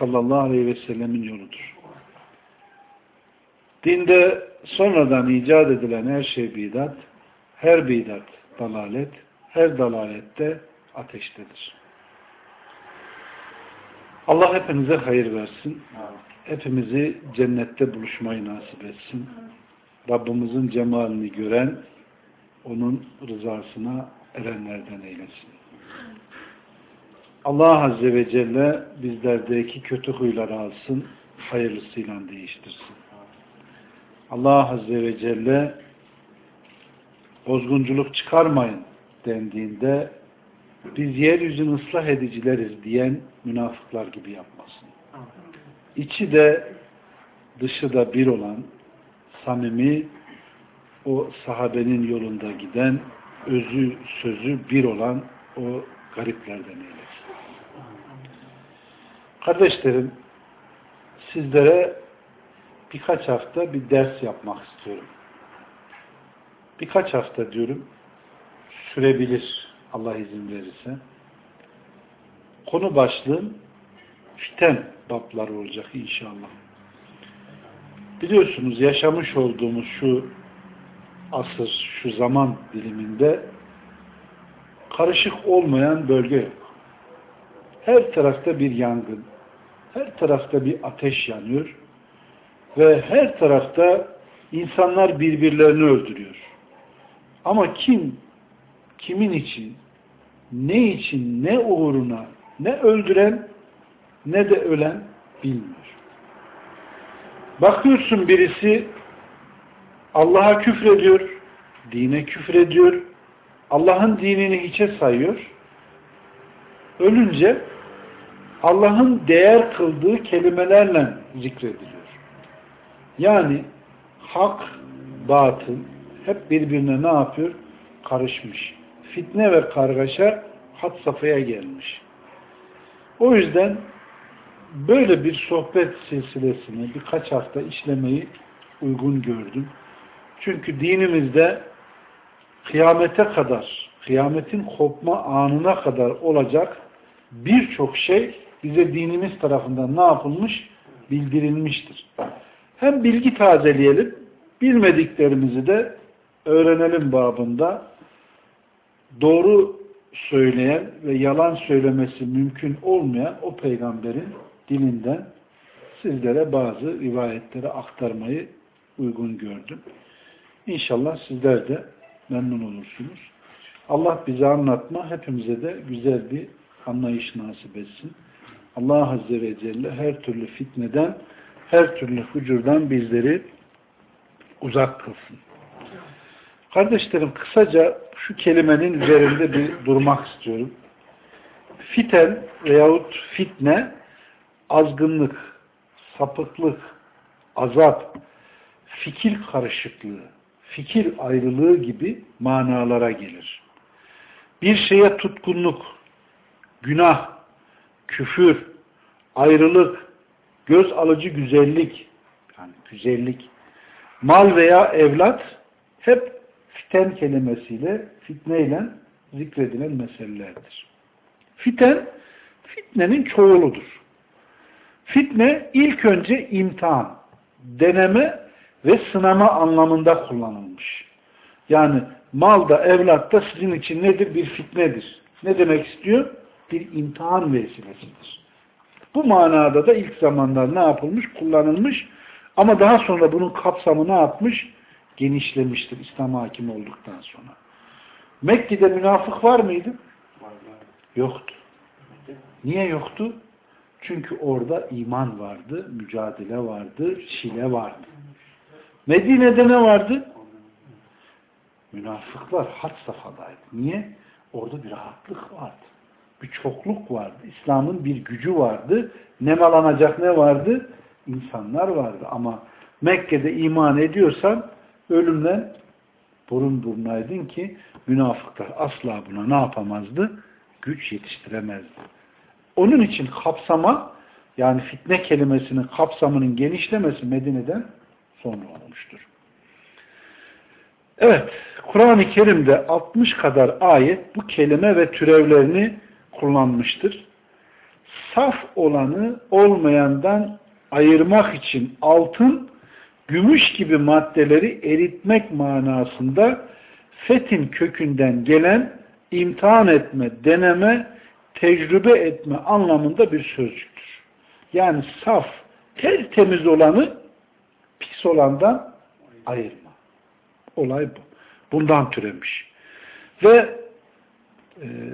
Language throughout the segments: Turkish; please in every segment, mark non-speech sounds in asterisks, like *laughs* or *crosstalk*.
sallallahu aleyhi ve sellemin yoludur. Dinde sonradan icat edilen her şey bidat, her bidat dalalet, her dalalette ateştedir. Allah hepinize hayır versin. Hepimizi cennette buluşmayı nasip etsin. Rabbimizin cemalini gören, onun rızasına erenlerden eylesin. Allah Azze ve Celle bizlerdeki kötü huyları alsın, hayırlısıyla değiştirsin. Allah Azze ve Celle bozgunculuk çıkarmayın dendiğinde biz yeryüzünü ıslah edicileriz diyen münafıklar gibi yapmasın. İçi de dışı da bir olan samimi o sahabenin yolunda giden özü sözü bir olan o gariplerden eylesin. Kardeşlerim, sizlere birkaç hafta bir ders yapmak istiyorum. Birkaç hafta diyorum, sürebilir Allah izin verirse. Konu başlığım fiten babları olacak inşallah. Biliyorsunuz yaşamış olduğumuz şu asır, şu zaman diliminde karışık olmayan bölge yok. Her tarafta bir yangın, her tarafta bir ateş yanıyor ve her tarafta insanlar birbirlerini öldürüyor. Ama kim, kimin için, ne için, ne uğruna, ne öldüren, ne de ölen bilmiyor. Bakıyorsun birisi Allah'a küfrediyor, dine küfrediyor, Allah'ın dinini hiçe sayıyor. Ölünce Allah'ın değer kıldığı kelimelerle zikrediliyor. Yani hak, batıl hep birbirine ne yapıyor? Karışmış. Fitne ve kargaşa hat safhaya gelmiş. O yüzden böyle bir sohbet silsilesini birkaç hafta işlemeyi uygun gördüm. Çünkü dinimizde kıyamete kadar, kıyametin kopma anına kadar olacak birçok şey bize dinimiz tarafından ne yapılmış? Bildirilmiştir. Hem bilgi tazeleyelim, bilmediklerimizi de öğrenelim babında doğru söyleyen ve yalan söylemesi mümkün olmayan o peygamberin dilinden sizlere bazı rivayetleri aktarmayı uygun gördüm. İnşallah sizler de memnun olursunuz. Allah bize anlatma, hepimize de güzel bir anlayış nasip etsin. Allah Azze ve Celle her türlü fitneden, her türlü hucurdan bizleri uzak kılsın. Kardeşlerim kısaca şu kelimenin üzerinde bir durmak istiyorum. Fiten veyahut fitne azgınlık, sapıklık, azap, fikir karışıklığı, fikir ayrılığı gibi manalara gelir. Bir şeye tutkunluk, günah, küfür, ayrılık, göz alıcı güzellik, yani güzellik, mal veya evlat hep fiten kelimesiyle, fitneyle zikredilen meselelerdir. Fiten, fitnenin çoğuludur. Fitne ilk önce imtihan, deneme ve sınama anlamında kullanılmış. Yani malda, evlatta sizin için nedir? Bir fitnedir. Ne demek istiyor? Bir imtihan vesilesidir. Bu manada da ilk zamanlar ne yapılmış? Kullanılmış. Ama daha sonra bunun kapsamı ne yapmış? Genişlemiştir İslam hakim olduktan sonra. Mekke'de münafık var mıydı? Yoktu. Niye yoktu? Çünkü orada iman vardı, mücadele vardı, şile vardı. Medine'de ne vardı? Münafıklar had safhadaydı. Niye? Orada bir rahatlık vardı. Bir çokluk vardı. İslam'ın bir gücü vardı. Nemalanacak ne vardı? İnsanlar vardı. Ama Mekke'de iman ediyorsan ölümden burun burnaydın ki münafıklar asla buna ne yapamazdı? Güç yetiştiremezdi. Onun için kapsama yani fitne kelimesinin kapsamının genişlemesi Medine'den sonra olmuştur. Evet, Kur'an-ı Kerim'de 60 kadar ayet bu kelime ve türevlerini kullanmıştır. Saf olanı olmayandan ayırmak için altın, gümüş gibi maddeleri eritmek manasında fetin kökünden gelen imtihan etme, deneme, tecrübe etme anlamında bir sözcüktür. Yani saf, tertemiz olanı pis olandan ayırma. Olay bu. Bundan türemiş. Ve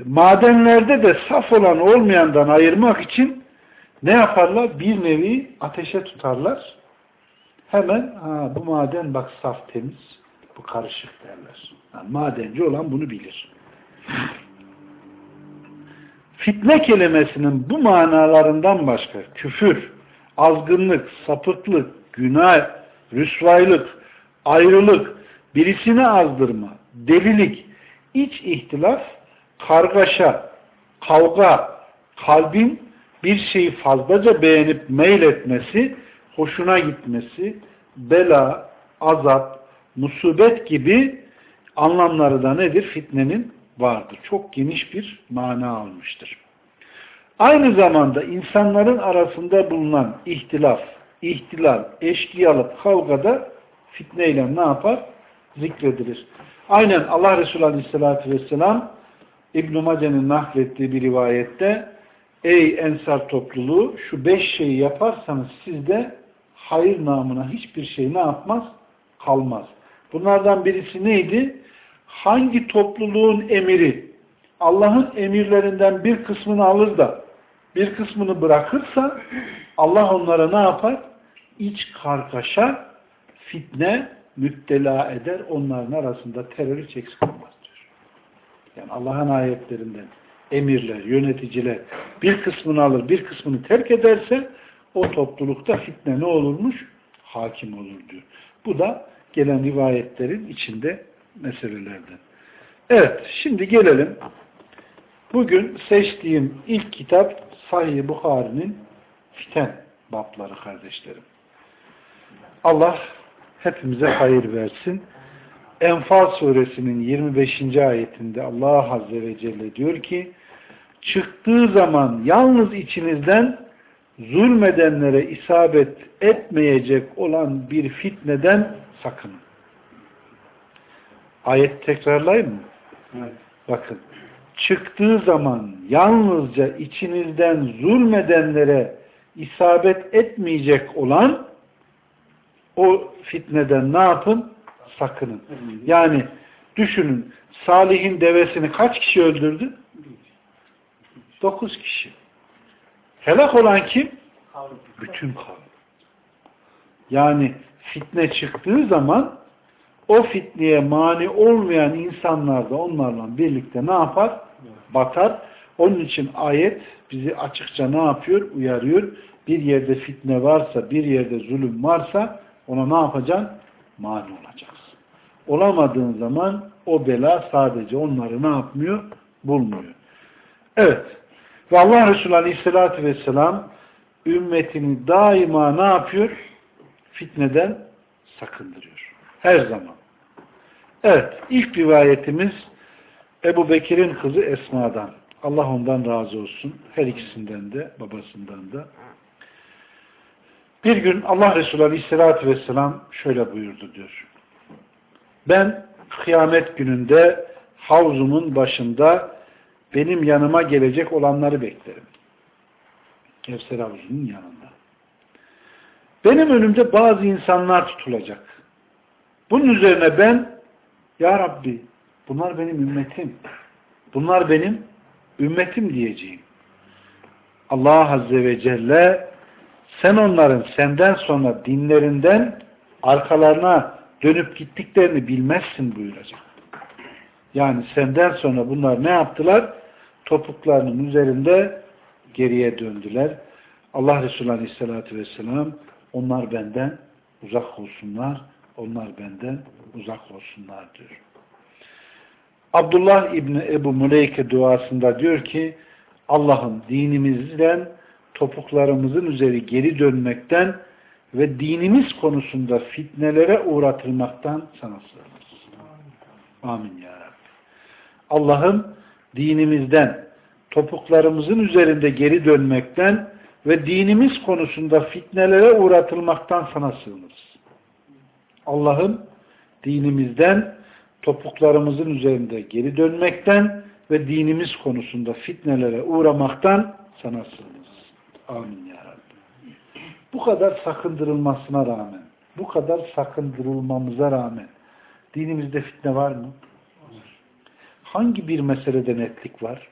madenlerde de saf olan olmayandan ayırmak için ne yaparlar? Bir nevi ateşe tutarlar. Hemen ha, bu maden bak saf temiz, bu karışık derler. Yani madenci olan bunu bilir. Fitne kelimesinin bu manalarından başka küfür, azgınlık, sapıklık, günah, rüsvaylık, ayrılık, birisini azdırma, delilik, iç ihtilaf, kargaşa, kavga, kalbin bir şeyi fazlaca beğenip meyletmesi, hoşuna gitmesi, bela, azap, musibet gibi anlamları da nedir? Fitnenin vardır. Çok geniş bir mana almıştır. Aynı zamanda insanların arasında bulunan ihtilaf, ihtilal, eşkıyalık, kavgada fitneyle ne yapar? Zikredilir. Aynen Allah Resulü Aleyhisselatü Vesselam İbn-i Mace'nin naklettiği bir rivayette Ey ensar topluluğu şu beş şeyi yaparsanız sizde hayır namına hiçbir şey ne yapmaz? Kalmaz. Bunlardan birisi neydi? Hangi topluluğun emiri Allah'ın emirlerinden bir kısmını alır da bir kısmını bırakırsa Allah onlara ne yapar? İç kargaşa, fitne, müptela eder. Onların arasında terör hiç eksik olmaz. Yani Allah'ın ayetlerinden emirler, yöneticiler bir kısmını alır, bir kısmını terk ederse o toplulukta fitne ne olurmuş? Hakim olur diyor. Bu da gelen rivayetlerin içinde meselelerden. Evet, şimdi gelelim. Bugün seçtiğim ilk kitap Sahih Bukhari'nin fiten babları kardeşlerim. Allah hepimize hayır versin. Enfal suresinin 25. ayetinde Allah Azze ve Celle diyor ki çıktığı zaman yalnız içinizden zulmedenlere isabet etmeyecek olan bir fitneden sakının. Ayet tekrarlayayım mı? Evet. Bakın. Çıktığı zaman yalnızca içinizden zulmedenlere isabet etmeyecek olan o fitneden ne yapın? Sakının. Yani düşünün Salih'in devesini kaç kişi öldürdü? Dokuz kişi. Helak olan kim? Bütün kavim. Yani fitne çıktığı zaman o fitneye mani olmayan insanlar da onlarla birlikte ne yapar? Batar. Onun için ayet bizi açıkça ne yapıyor? Uyarıyor. Bir yerde fitne varsa, bir yerde zulüm varsa ona ne yapacaksın? Mani olacaksın. Olamadığın zaman o bela sadece onları ne yapmıyor? Bulmuyor. Evet. Ve Allah Resulü Aleyhisselatü Vesselam ümmetini daima ne yapıyor? Fitneden sakındırıyor. Her zaman. Evet. ilk rivayetimiz Ebu Bekir'in kızı Esma'dan. Allah ondan razı olsun. Her ikisinden de, babasından da. Bir gün Allah Resulü Aleyhisselatü Vesselam şöyle buyurdu diyor. Ben kıyamet gününde havzumun başında benim yanıma gelecek olanları beklerim. Kevser havuzunun yanında. Benim önümde bazı insanlar tutulacak. Bunun üzerine ben Ya Rabbi bunlar benim ümmetim. Bunlar benim ümmetim diyeceğim. Allah Azze ve Celle sen onların senden sonra dinlerinden arkalarına dönüp gittiklerini bilmezsin buyuracak. Yani senden sonra bunlar ne yaptılar? topuklarının üzerinde geriye döndüler. Allah Resulü Aleyhisselatü Vesselam onlar benden uzak olsunlar, onlar benden uzak olsunlar diyor. Abdullah İbni Ebu Muleyke duasında diyor ki Allah'ım dinimizden topuklarımızın üzeri geri dönmekten ve dinimiz konusunda fitnelere uğratılmaktan sana sığınırız. Amin ya Rabbi. Allah'ım dinimizden topuklarımızın üzerinde geri dönmekten ve dinimiz konusunda fitnelere uğratılmaktan sana sığınırız. Allah'ım dinimizden topuklarımızın üzerinde geri dönmekten ve dinimiz konusunda fitnelere uğramaktan sana sığınırız. Amin ya. Bu kadar sakındırılmasına rağmen, bu kadar sakındırılmamıza rağmen dinimizde fitne var mı? Hangi bir meselede netlik var?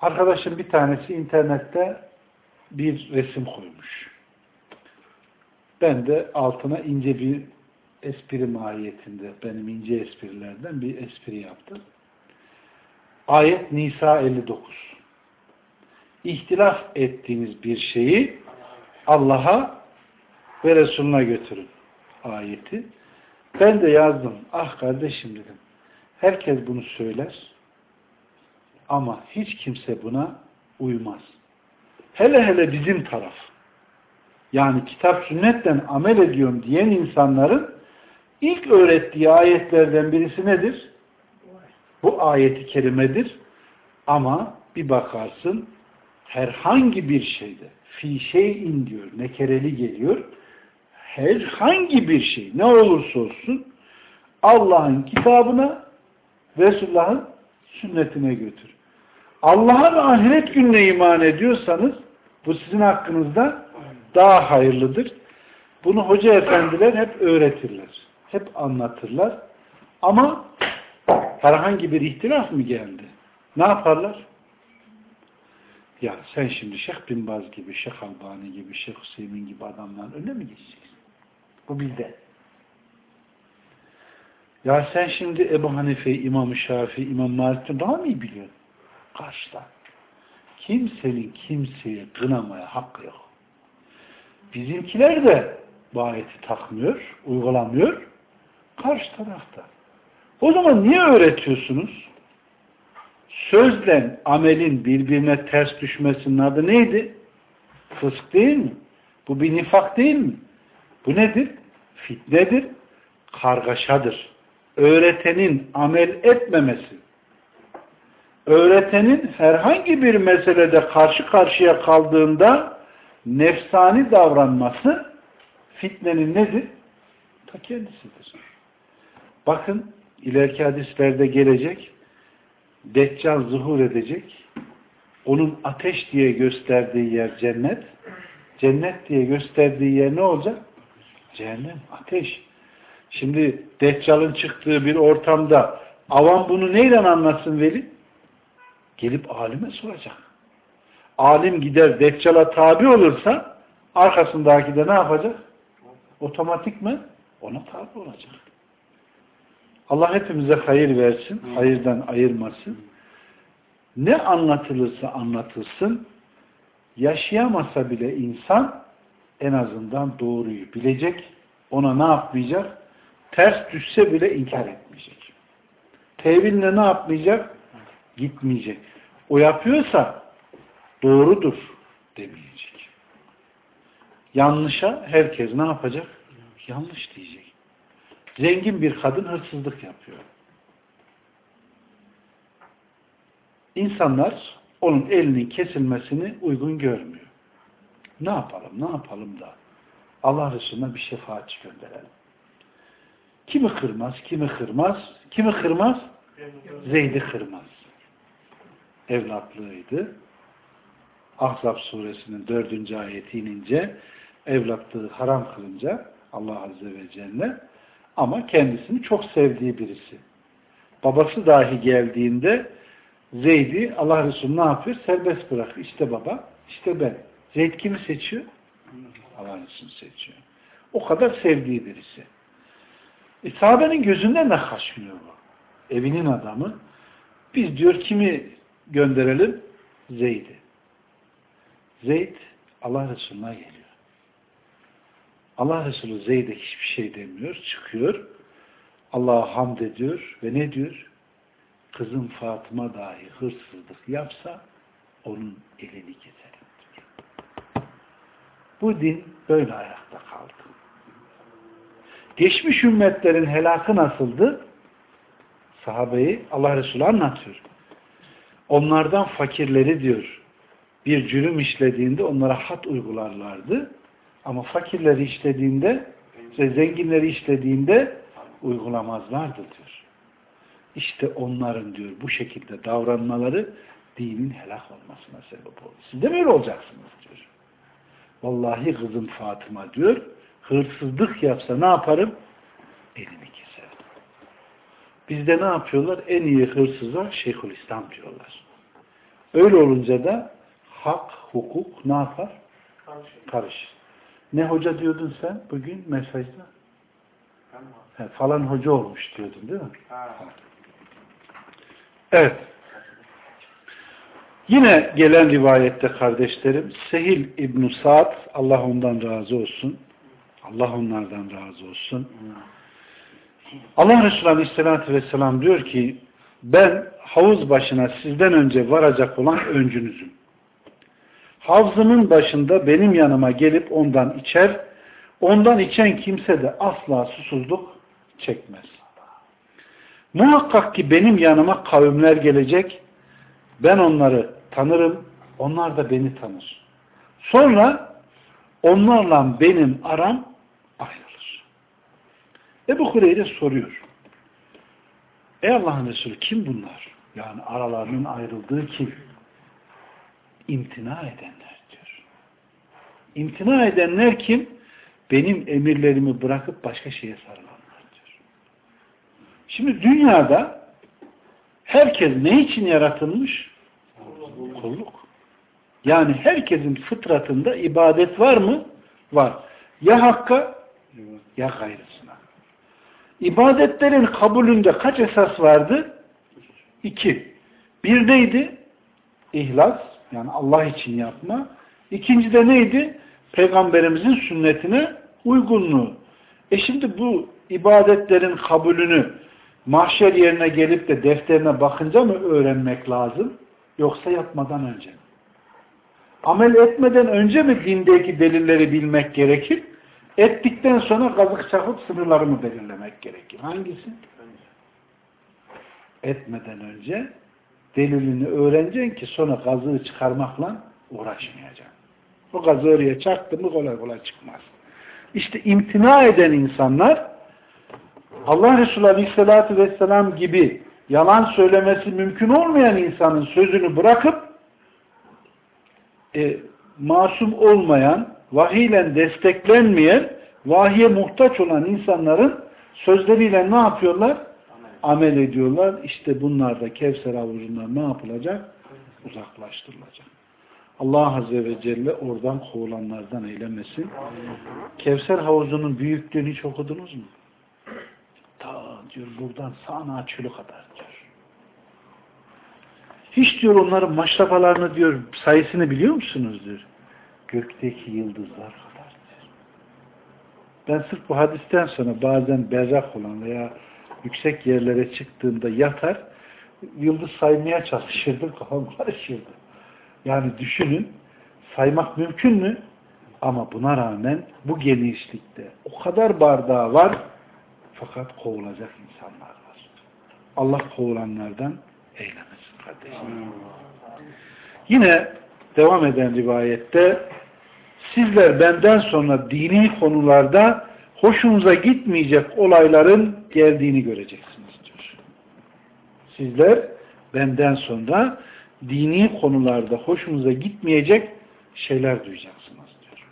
Arkadaşım bir tanesi internette bir resim koymuş. Ben de altına ince bir espri mahiyetinde, benim ince esprilerden bir espri yaptım. Ayet Nisa 59. İhtilaf ettiğiniz bir şeyi Allah'a ve Resulüne götürün ayeti. Ben de yazdım. Ah kardeşim dedim. Herkes bunu söyler. Ama hiç kimse buna uymaz. Hele hele bizim taraf. Yani kitap sünnetten amel ediyorum diyen insanların ilk öğrettiği ayetlerden birisi nedir? Bu ayeti kerimedir. Ama bir bakarsın herhangi bir şeyde fi şeyin diyor, nekereli geliyor. Herhangi bir şey ne olursa olsun Allah'ın kitabına Resulullah'ın sünnetine götür. Allah'a ve ahiret gününe iman ediyorsanız bu sizin hakkınızda daha hayırlıdır. Bunu hoca efendiler hep öğretirler. Hep anlatırlar. Ama herhangi bir ihtilaf mı geldi? Ne yaparlar? Ya sen şimdi Şeyh Bin gibi, Şeyh Albani gibi, Şeyh Hüseyin gibi adamların önüne mi geçeceksin? Bu bizde. Ya sen şimdi Ebu Hanife, İmam-ı Şafii, İmam Malik'ten daha mı iyi biliyorsun? Karşıda. Kimsenin kimseye kınamaya hakkı yok. Bizimkiler de bu ayeti takmıyor, uygulamıyor. Karşı tarafta. O zaman niye öğretiyorsunuz? Sözle amelin birbirine ters düşmesinin adı neydi? Fısk değil mi? Bu bir nifak değil mi? Bu nedir? Fitnedir, kargaşadır. Öğretenin amel etmemesi, öğretenin herhangi bir meselede karşı karşıya kaldığında nefsani davranması fitnenin nedir? Ta kendisidir. Bakın ileriki hadislerde gelecek Deccal zuhur edecek. Onun ateş diye gösterdiği yer cennet. Cennet diye gösterdiği yer ne olacak? Cehennem, ateş. Şimdi Deccal'ın çıktığı bir ortamda avam bunu neyle anlasın veli? Gelip alime soracak. Alim gider Deccal'a tabi olursa arkasındaki de ne yapacak? Otomatik mi? Ona tabi olacak. Allah hepimize hayır versin, hayırdan ayırmasın. Ne anlatılırsa anlatılsın, yaşayamasa bile insan en azından doğruyu bilecek, ona ne yapmayacak? Ters düşse bile inkar etmeyecek. Teviline ne yapmayacak? Gitmeyecek. O yapıyorsa doğrudur demeyecek. Yanlışa herkes ne yapacak? Yanlış diyecek. Zengin bir kadın hırsızlık yapıyor. İnsanlar onun elinin kesilmesini uygun görmüyor. Ne yapalım, ne yapalım da Allah Resulü'ne bir şefaatçi gönderelim. Kimi kırmaz, kimi kırmaz, kimi kırmaz? Zeyd'i kırmaz. Evlatlığıydı. Ahzab suresinin dördüncü ayeti inince evlatlığı haram kılınca Allah Azze ve Celle ama kendisini çok sevdiği birisi. Babası dahi geldiğinde Zeyd'i Allah Resulü ne yapıyor? Serbest bırak. İşte baba, işte ben. Zeyd kimi seçiyor? Allah Resulü seçiyor. O kadar sevdiği birisi. E, sahabenin gözünden de kaçmıyor bu. Evinin adamı. Biz diyor kimi gönderelim? Zeyd'i. Zeyd Allah Resulü'ne geliyor. Allah Resulü Zeyd'e hiçbir şey demiyor. Çıkıyor. Allah'a hamd ediyor ve ne diyor? Kızım Fatıma dahi hırsızlık yapsa onun elini keserim diyor. Bu din böyle ayakta kaldı. Geçmiş ümmetlerin helakı nasıldı? Sahabeyi Allah Resulü anlatıyor. Onlardan fakirleri diyor bir cürüm işlediğinde onlara hat uygularlardı. Ama fakirleri işlediğinde ve zenginleri işlediğinde uygulamazlardı diyor. İşte onların diyor bu şekilde davranmaları dinin helak olmasına sebep oldu. Siz de mi öyle olacaksınız diyor. Vallahi kızım Fatıma diyor hırsızlık yapsa ne yaparım? Elini keserim. Bizde ne yapıyorlar? En iyi hırsıza Şeyhülislam diyorlar. Öyle olunca da hak, hukuk ne yapar? Karışır. Karışır. Ne hoca diyordun sen bugün mesajda? He, falan hoca olmuş diyordun değil mi? Ha. Evet. Yine gelen rivayette kardeşlerim Sehil İbn Sa'd Allah ondan razı olsun. Allah onlardan razı olsun. Allah Resulü Aleyhisselatü Vesselam diyor ki ben havuz başına sizden önce varacak olan öncünüzüm. Havzımın başında benim yanıma gelip ondan içer, ondan içen kimse de asla susuzluk çekmez. Muhakkak ki benim yanıma kavimler gelecek, ben onları tanırım, onlar da beni tanır. Sonra onlarla benim aram ayrılır. Ebu Hureyre soruyor. Ey Allah'ın Resulü kim bunlar? Yani aralarının ayrıldığı kim? İmtina edenler diyor. İmtina edenler kim? Benim emirlerimi bırakıp başka şeye sarılanlar diyor. Şimdi dünyada herkes ne için yaratılmış? Kulluk. Yani herkesin fıtratında ibadet var mı? Var. Ya hakka ya gayrısına. İbadetlerin kabulünde kaç esas vardı? İki. Bir neydi? İhlas. Yani Allah için yapma. İkinci de neydi? Peygamberimizin sünnetine uygunluğu. E şimdi bu ibadetlerin kabulünü mahşer yerine gelip de defterine bakınca mı öğrenmek lazım? Yoksa yapmadan önce mi? Amel etmeden önce mi dindeki delilleri bilmek gerekir? Ettikten sonra kazık çakıp sınırlarımı belirlemek gerekir. Hangisi? Etmeden önce delilini öğreneceksin ki sonra kazığı çıkarmakla uğraşmayacaksın. O gazı oraya çaktı mı kolay kolay çıkmaz. İşte imtina eden insanlar Allah Resulü Aleyhisselatü Vesselam gibi yalan söylemesi mümkün olmayan insanın sözünü bırakıp e, masum olmayan, vahiyle desteklenmeyen, vahiye muhtaç olan insanların sözleriyle ne yapıyorlar? Amel ediyorlar. İşte bunlar da Kevser havuzundan ne yapılacak? Uzaklaştırılacak. Allah Azze ve Celle oradan kovulanlardan eylemesin. Kevser havuzunun büyüklüğünü hiç okudunuz mu? Ta diyor buradan sağına çölü kadar diyor. Hiç diyor onların maşrafalarını diyor sayısını biliyor musunuz diyor. Gökteki yıldızlar kadar diyor. Ben sırf bu hadisten sonra bazen berrak olan veya yüksek yerlere çıktığında yatar, yıldız saymaya çalışırdım, *laughs* kafam karışırdı. Yani düşünün, saymak mümkün mü? Ama buna rağmen bu genişlikte o kadar bardağı var, fakat kovulacak insanlar var. Allah kovulanlardan eylemesin kardeşim. Yine devam eden rivayette sizler benden sonra dini konularda hoşunuza gitmeyecek olayların geldiğini göreceksiniz diyor. Sizler benden sonra dini konularda hoşunuza gitmeyecek şeyler duyacaksınız diyor.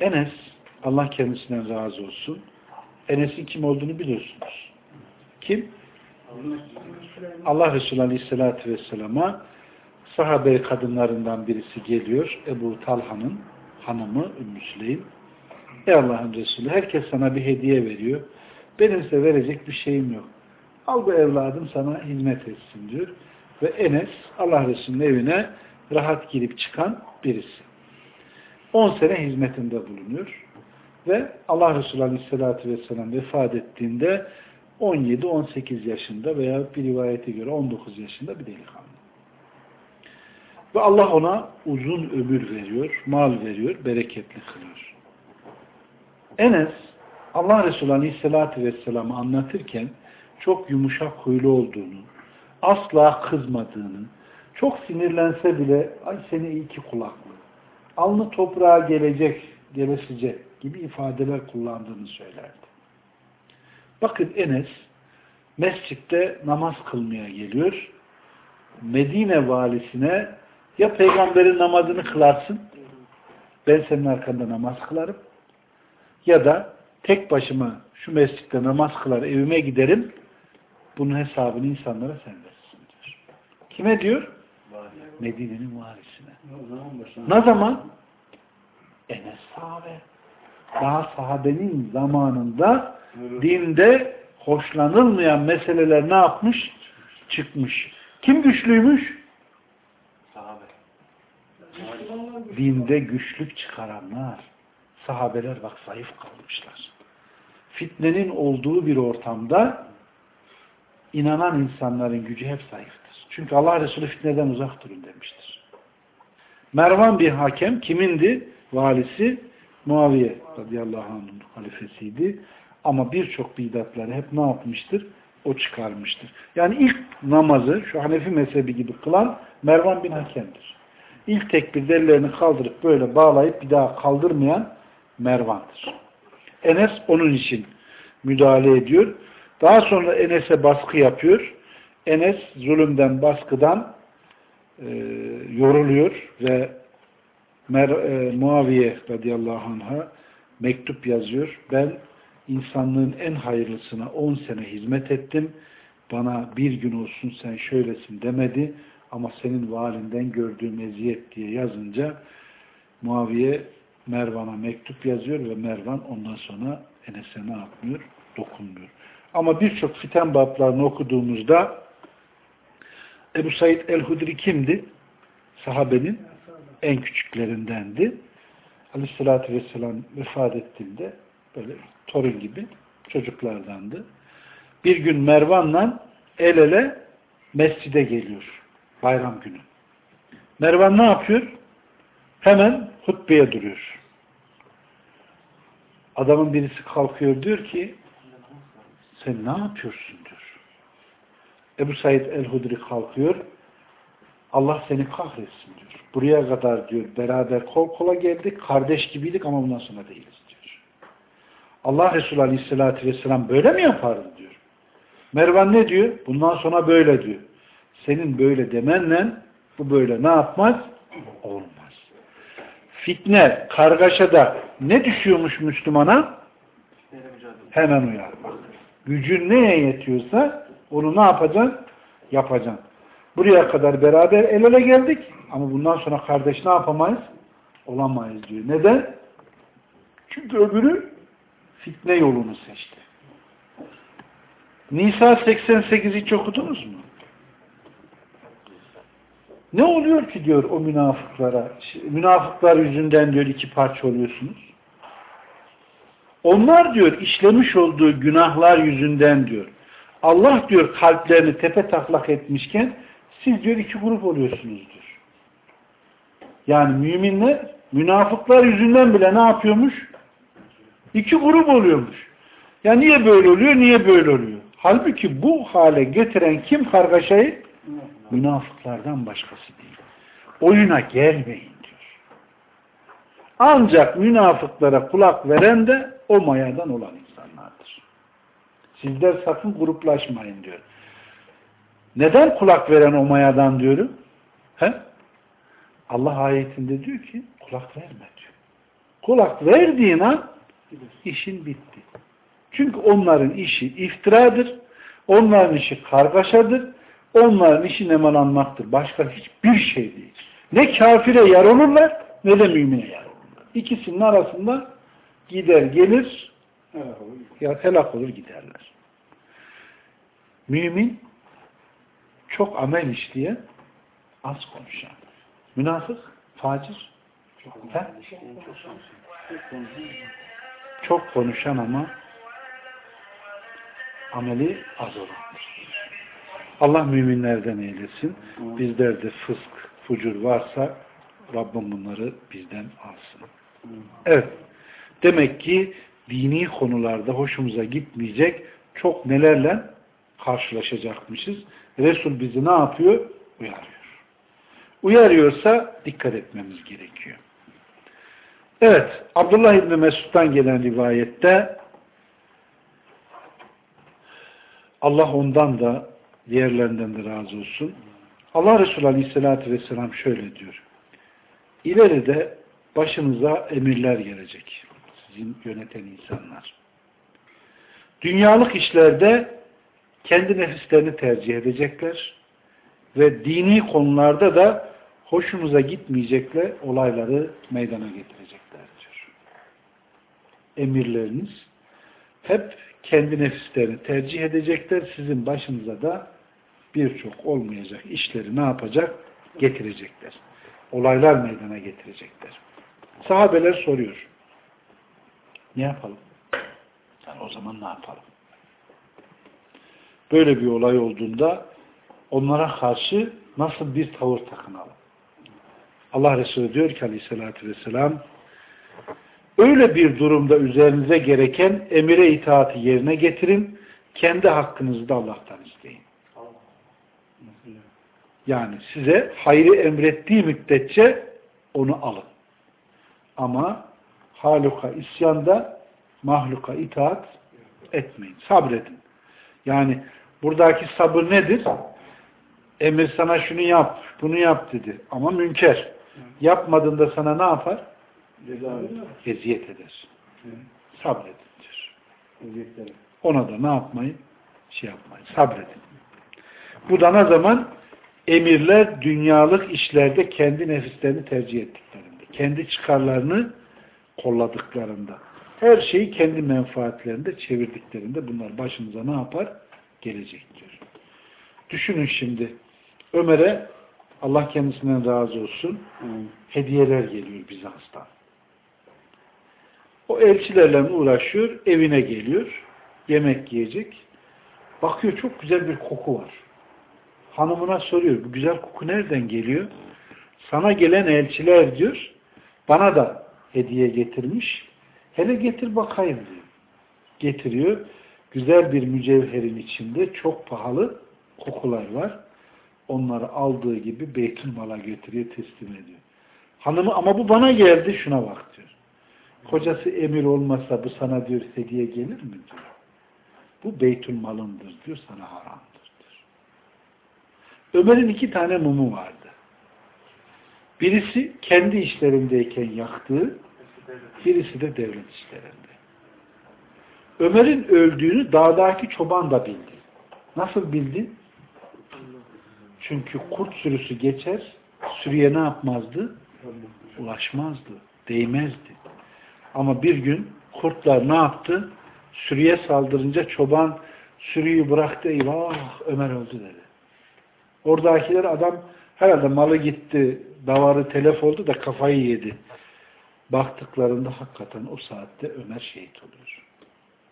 Enes Allah kendisinden razı olsun. Enes'in kim olduğunu biliyorsunuz. Kim? Allah Resulü Aleyhisselatü Vesselam'a sahabe kadınlarından birisi geliyor. Ebu Talha'nın hanımı Ümmü Süleym. Ey Allah'ın Resulü herkes sana bir hediye veriyor. Benim size verecek bir şeyim yok. Al bu evladım sana hizmet etsin diyor. Ve Enes Allah Resulü'nün evine rahat girip çıkan birisi. 10 sene hizmetinde bulunuyor. Ve Allah Resulü Aleyhisselatü Vesselam vefat ettiğinde 17-18 yaşında veya bir rivayete göre 19 yaşında bir delikanlı. Ve Allah ona uzun ömür veriyor, mal veriyor, bereketli kılıyor. Enes Allah Resulü Aleyhisselatü Vesselam'ı anlatırken çok yumuşak huylu olduğunu, asla kızmadığını, çok sinirlense bile ay seni iyi ki kulaklı, alnı toprağa gelecek, gelesecek gibi ifadeler kullandığını söylerdi. Bakın Enes mescitte namaz kılmaya geliyor. Medine valisine ya peygamberin namazını kılarsın ben senin arkanda namaz kılarım ya da tek başıma şu mescitte namaz kılar evime giderim bunun hesabını insanlara sen verirsin diyor. Kime diyor? Medine'nin valisine. Ne zaman? Enes sahabe. Daha sahabenin zamanında dinde hoşlanılmayan meseleler ne yapmış? Çıkmış. Kim güçlüymüş? Sahabe. Dinde güçlük çıkaranlar. Sahabeler bak zayıf kalmışlar. Fitnenin olduğu bir ortamda inanan insanların gücü hep zayıftır. Çünkü Allah Resulü fitneden uzak durun demiştir. Mervan bir hakem kimindi? Valisi Muaviye radıyallahu anh'ın halifesiydi. Ama birçok bidatları hep ne yapmıştır? O çıkarmıştır. Yani ilk namazı şu Hanefi mezhebi gibi kılan Mervan bin Hakem'dir. İlk tekbirde ellerini kaldırıp böyle bağlayıp bir daha kaldırmayan Mervan'dır. Enes onun için müdahale ediyor. Daha sonra Enes'e baskı yapıyor. Enes zulümden, baskıdan e, yoruluyor ve Mer, e, Muaviye radıyallahu anh'a mektup yazıyor. Ben insanlığın en hayırlısına 10 sene hizmet ettim. Bana bir gün olsun sen şöylesin demedi. Ama senin valinden gördüğüm eziyet diye yazınca Muaviye Mervan'a mektup yazıyor ve Mervan ondan sonra Enes'e ne yapmıyor? Dokunmuyor. Ama birçok fiten bablarını okuduğumuzda Ebu Said el-Hudri kimdi? Sahabenin en küçüklerindendi. Aleyhissalatü vesselam vefat ettiğinde böyle torun gibi çocuklardandı. Bir gün Mervan'la el ele mescide geliyor. Bayram günü. Mervan ne yapıyor? Hemen hutbeye duruyor. Adamın birisi kalkıyor diyor ki sen ne yapıyorsun diyor. Ebu Said el-Hudri kalkıyor. Allah seni kahretsin diyor. Buraya kadar diyor beraber kol kola geldik. Kardeş gibiydik ama bundan sonra değiliz diyor. Allah Resulü Aleyhisselatü Vesselam böyle mi yapardı diyor. Mervan ne diyor? Bundan sonra böyle diyor. Senin böyle demenle bu böyle ne yapmaz? Olmaz. Fitne, kargaşada ne düşüyormuş Müslümana? Hemen uyarmak. Gücün neye yetiyorsa onu ne yapacaksın? Yapacaksın. Buraya kadar beraber el ele geldik ama bundan sonra kardeş ne yapamayız? Olamayız diyor. Neden? Çünkü öbürü fitne yolunu seçti. Nisa 88'i hiç okudunuz mu? Ne oluyor ki diyor o münafıklara? Münafıklar yüzünden diyor iki parça oluyorsunuz. Onlar diyor işlemiş olduğu günahlar yüzünden diyor. Allah diyor kalplerini tepe taklak etmişken siz diyor iki grup oluyorsunuz diyor. Yani müminler münafıklar yüzünden bile ne yapıyormuş? İki grup oluyormuş. Ya niye böyle oluyor, niye böyle oluyor? Halbuki bu hale getiren kim kargaşayı? Münafıklardan başkası değil. Oyuna gelmeyin diyor. Ancak münafıklara kulak veren de o mayadan olan insanlardır. Sizler sakın gruplaşmayın diyor. Neden kulak veren o mayadan diyorum? He? Allah ayetinde diyor ki kulak verme diyor. Kulak verdiğin an işin bitti. Çünkü onların işi iftiradır. Onların işi kargaşadır. Onların işi nemalanmaktır. Başka hiçbir şey değil. Ne kafire yar olurlar ne de mümine yar olurlar. İkisinin arasında gider gelir ya helak olur giderler. Mümin çok amel işleyen az konuşan. Münafık, facir. He? Çok konuşan ama ameli az olandır. Allah müminlerden eylesin. Bizlerde fısk, fucur varsa Rabbim bunları bizden alsın. Evet. Demek ki dini konularda hoşumuza gitmeyecek çok nelerle karşılaşacakmışız. Resul bizi ne yapıyor? Uyarıyor. Uyarıyorsa dikkat etmemiz gerekiyor. Evet, Abdullah İbni Mesud'dan gelen rivayette Allah ondan da diğerlerinden de razı olsun. Allah Resulü Aleyhisselatü Vesselam şöyle diyor. İleride başınıza emirler gelecek. Sizin yöneten insanlar. Dünyalık işlerde kendi nefislerini tercih edecekler ve dini konularda da hoşunuza gitmeyecekler olayları meydana getirecekler diyor. Emirleriniz hep kendi nefislerini tercih edecekler. Sizin başınıza da birçok olmayacak işleri ne yapacak? Getirecekler. Olaylar meydana getirecekler. Sahabeler soruyor. Ne yapalım? Yani o zaman ne yapalım? Böyle bir olay olduğunda onlara karşı nasıl bir tavır takınalım? Allah Resulü diyor ki aleyhissalatü vesselam öyle bir durumda üzerinize gereken emire itaati yerine getirin. Kendi hakkınızı da Allah'tan isteyin. Yani size hayrı emrettiği müddetçe onu alın. Ama haluka isyanda mahluka itaat etmeyin. Sabredin. Yani buradaki sabır nedir? Emir sana şunu yap, bunu yap dedi. Ama münker. Yapmadığında sana ne yapar? Eziyet eder. Sabredin diyor. Ona da ne yapmayın? Şey yapmayın. Sabredin. Bu da ne zaman? Emirler dünyalık işlerde kendi nefislerini tercih ettiklerinde. Kendi çıkarlarını kolladıklarında. Her şeyi kendi menfaatlerinde çevirdiklerinde bunlar başımıza ne yapar? Gelecektir. Düşünün şimdi. Ömer'e Allah kendisinden razı olsun hediyeler geliyor Bizans'tan. O elçilerle uğraşıyor, evine geliyor, yemek yiyecek. Bakıyor çok güzel bir koku var. Hanımına soruyor, bu güzel koku nereden geliyor? Sana gelen elçiler diyor, bana da hediye getirmiş. Hele getir bakayım diyor. Getiriyor. Güzel bir mücevherin içinde çok pahalı kokular var. Onları aldığı gibi Beytülmal'a götürüyor, teslim ediyor. Hanımı ama bu bana geldi, şuna bak diyor. Kocası emir olmasa bu sana diyor hediye gelir mi diyor. Bu Beytülmal'ındır diyor, sana diyor. Ömer'in iki tane mumu vardı. Birisi kendi işlerindeyken yaktığı, birisi de devlet işlerinde. Ömer'in öldüğünü dağdaki çoban da bildi. Nasıl bildi? Çünkü kurt sürüsü geçer, sürüye ne yapmazdı? Ulaşmazdı, değmezdi. Ama bir gün kurtlar ne yaptı? Sürüye saldırınca çoban sürüyü bıraktı, eyvah Ömer öldü dedi. Oradakiler adam herhalde malı gitti, davarı telef oldu da kafayı yedi. Baktıklarında hakikaten o saatte Ömer şehit oluyor.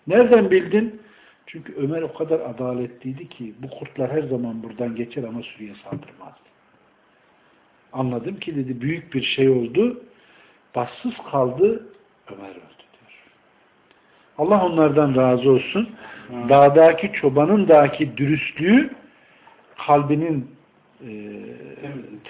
Nereden bildin? Çünkü Ömer o kadar adaletliydi ki bu kurtlar her zaman buradan geçer ama sürüye saldırmazdı. Anladım ki dedi büyük bir şey oldu. Bassız kaldı Ömer öldü diyor. Allah onlardan razı olsun. Dağdaki çobanın daki dürüstlüğü kalbinin e,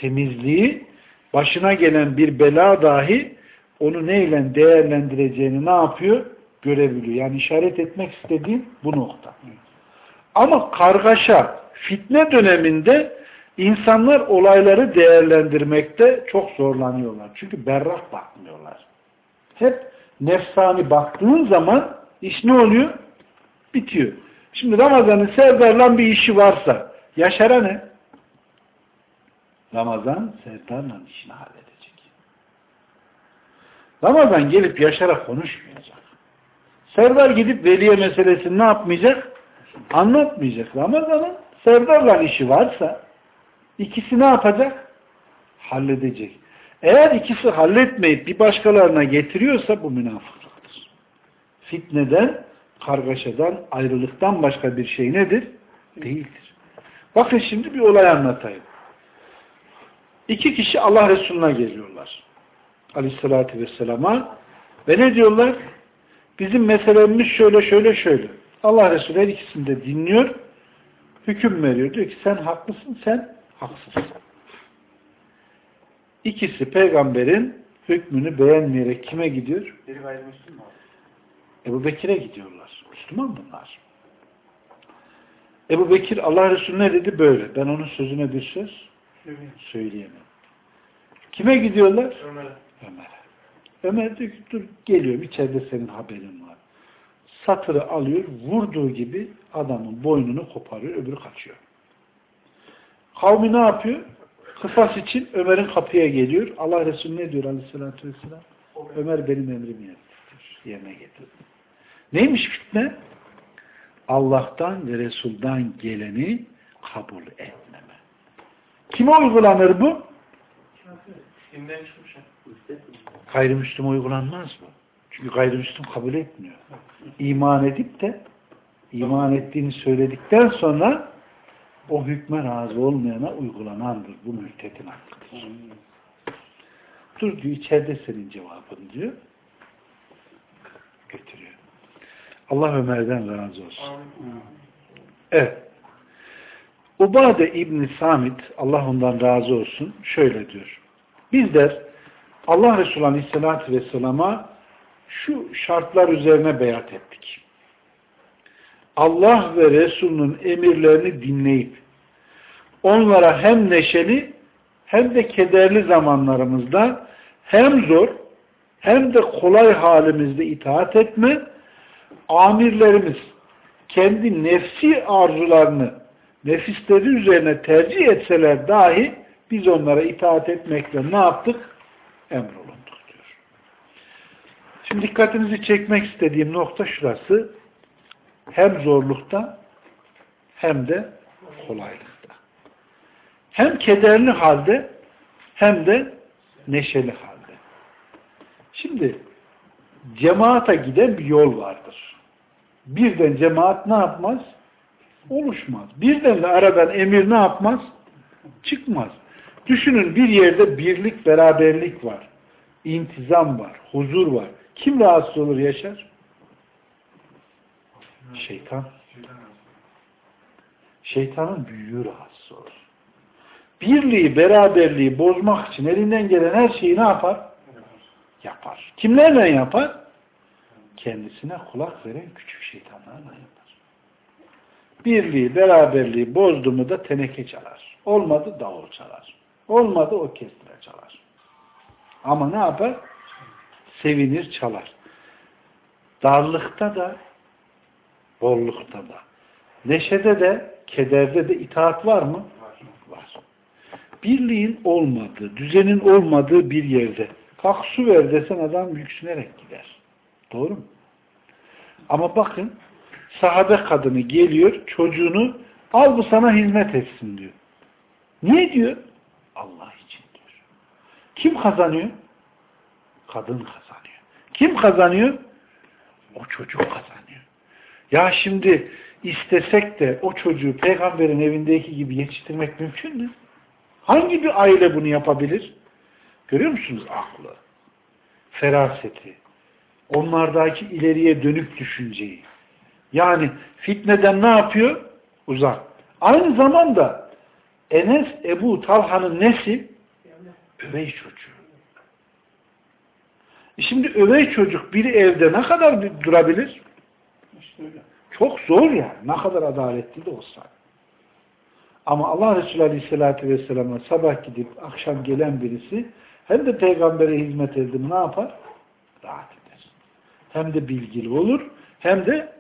temizliği başına gelen bir bela dahi onu neyle değerlendireceğini ne yapıyor? Görebiliyor. Yani işaret etmek istediğim bu nokta. Ama kargaşa, fitne döneminde insanlar olayları değerlendirmekte çok zorlanıyorlar. Çünkü berrak bakmıyorlar. Hep nefsani baktığın zaman iş ne oluyor? Bitiyor. Şimdi Ramazan'ın Serdar'la bir işi varsa Yaşar'a ne? Ramazan Serdar'la işini halledecek. Ramazan gelip Yaşar'a konuşmayacak. Serdar gidip veliye meselesini ne yapmayacak? Anlatmayacak. Ramazan'ın Serdar'la işi varsa ikisi ne yapacak? Halledecek. Eğer ikisi halletmeyip bir başkalarına getiriyorsa bu münafıklıktır. Fitneden, kargaşadan, ayrılıktan başka bir şey nedir? Değildir. Bakın şimdi bir olay anlatayım. İki kişi Allah Resulüne geliyorlar. Aleyhissalatü Vesselam'a ve ne diyorlar? Bizim meselemiz şöyle şöyle şöyle. Allah Resulü her ikisini de dinliyor. Hüküm veriyor. Diyor ki sen haklısın, sen haksızsın. İkisi peygamberin hükmünü beğenmeyerek kime gidiyor? Biri gayrimüslim mi? Ebu Bekir'e gidiyorlar. Müslüman bunlar. Ebu Bekir Allah Resulü ne dedi? Böyle. Ben onun sözüne bir söz söyleyemem. Kime gidiyorlar? Ömer'e. Ömer'e. Ömer diyor ki dur geliyorum içeride senin haberin var. Satırı alıyor vurduğu gibi adamın boynunu koparıyor öbürü kaçıyor. Kavmi ne yapıyor? Kısas için Ömer'in kapıya geliyor. Allah Resulü ne diyor aleyhissalatü vesselam? Ömer benim emrimi yerine yerine getirdi. Neymiş fitne? Allah'tan ve Resul'dan geleni kabul etmeme. Kime uygulanır bu? Gayrimüslim uygulanmaz bu. Çünkü gayrimüslim kabul etmiyor. İman edip de iman ettiğini söyledikten sonra o hükme razı olmayana uygulanandır. Bu mürtetin hakkıdır. Dur diyor içeride senin cevabın diyor. Götürüyor. Allah Ömer'den razı olsun. Evet. Ubade İbni Samit Allah ondan razı olsun şöyle diyor. Bizler Allah Resulü Aleyhisselatü Vesselam'a şu şartlar üzerine beyat ettik. Allah ve Resulünün emirlerini dinleyip onlara hem neşeli hem de kederli zamanlarımızda hem zor hem de kolay halimizde itaat etme amirlerimiz kendi nefsi arzularını nefisleri üzerine tercih etseler dahi biz onlara itaat etmekle ne yaptık? Emrolunduk diyor. Şimdi dikkatinizi çekmek istediğim nokta şurası. Hem zorlukta hem de kolaylıkta. Hem kederli halde hem de neşeli halde. Şimdi cemaata giden bir yol vardır. Birden cemaat ne yapmaz? Oluşmaz. Birden de aradan emir ne yapmaz? Çıkmaz. Düşünün bir yerde birlik, beraberlik var. İntizam var, huzur var. Kim rahatsız olur yaşar? Şeytan. Şeytanın büyüğü rahatsız olur. Birliği, beraberliği bozmak için elinden gelen her şeyi ne yapar? Yapar. Kimlerle yapar? Kendisine kulak veren küçük şeytanlarla yapar. Birliği, beraberliği bozdu mu da teneke çalar. Olmadı davul çalar. Olmadı o kestire çalar. Ama ne yapar? Sevinir çalar. Darlıkta da bollukta da neşede de kederde de itaat var mı? Var. Birliğin olmadığı, düzenin olmadığı bir yerde kalk su ver desen adam yüksünerek gider. Doğru mu? Ama bakın sahabe kadını geliyor çocuğunu al bu sana hizmet etsin diyor. Niye diyor? Allah için diyor. Kim kazanıyor? Kadın kazanıyor. Kim kazanıyor? O çocuk kazanıyor. Ya şimdi istesek de o çocuğu peygamberin evindeki gibi yetiştirmek mümkün mü? Hangi bir aile bunu yapabilir? Görüyor musunuz aklı? Feraseti. Onlardaki ileriye dönük düşünceyi. Yani fitneden ne yapıyor? Uzak. Aynı zamanda Enes Ebu Talha'nın nesi? Övey çocuğu. E Şimdi övey çocuk biri evde ne kadar bir durabilir? Çok zor yani. Ne kadar adaletli de olsa. Ama Allah Resulü Aleyhisselatü Vesselam'a sabah gidip akşam gelen birisi hem de peygambere hizmet edip ne yapar? Rahat eder. Hem de bilgili olur hem de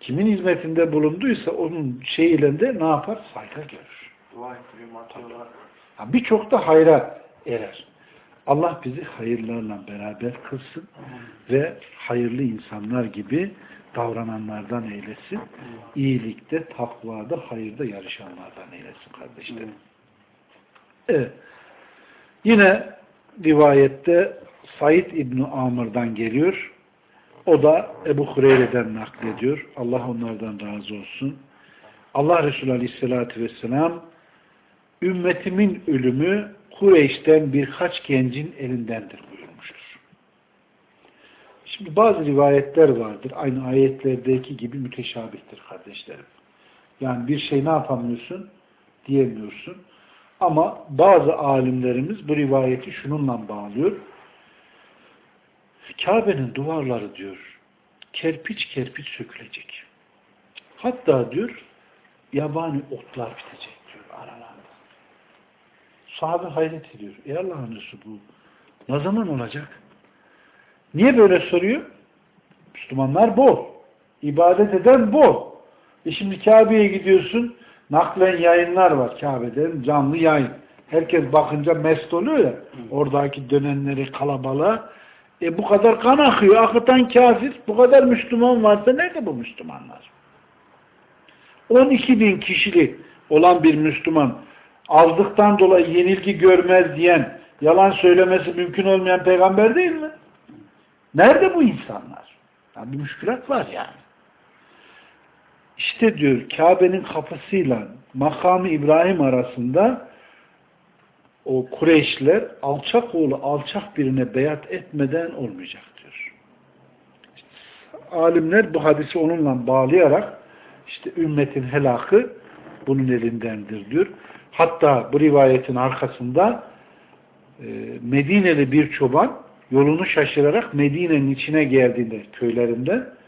kimin hizmetinde bulunduysa onun şeyiyle de ne yapar? Saygı görür. Birçok da hayra erer. Allah bizi hayırlarla beraber kılsın ve hayırlı insanlar gibi davrananlardan eylesin. İyilikte, takvada, hayırda yarışanlardan eylesin kardeşlerim. Evet. Yine rivayette Said İbni Amr'dan geliyor. O da Ebu Hureyre'den naklediyor. Allah onlardan razı olsun. Allah Resulü Aleyhisselatü Vesselam ümmetimin ölümü Kureyş'ten birkaç gencin elindendir buyurmuştur. Şimdi bazı rivayetler vardır. Aynı ayetlerdeki gibi müteşabihtir kardeşlerim. Yani bir şey ne yapamıyorsun? Diyemiyorsun. Ama bazı alimlerimiz bu rivayeti şununla bağlıyor. Kabe'nin duvarları diyor kerpiç kerpiç sökülecek. Hatta diyor yabani otlar bitecek diyor aralarında. Sahabe hayret ediyor. Ey Allah'ın bu ne zaman olacak? Niye böyle soruyor? Müslümanlar bol. İbadet eden bol. E şimdi Kabe'ye gidiyorsun naklen yayınlar var Kabe'den canlı yayın. Herkes bakınca mest oluyor ya. Oradaki dönenleri kalabalığa. E bu kadar kan akıyor. Akıtan kafir. Bu kadar Müslüman varsa nerede bu Müslümanlar? 12 bin kişilik olan bir Müslüman azlıktan dolayı yenilgi görmez diyen, yalan söylemesi mümkün olmayan peygamber değil mi? Nerede bu insanlar? Yani bir müşkülat var yani. İşte diyor Kabe'nin kapısıyla makamı İbrahim arasında o Kureyşler alçak oğlu alçak birine beyat etmeden olmayacak diyor. İşte, alimler bu hadisi onunla bağlayarak işte ümmetin helakı bunun elindendir diyor. Hatta bu rivayetin arkasında e, Medineli bir çoban yolunu şaşırarak Medine'nin içine geldiğinde köylerinde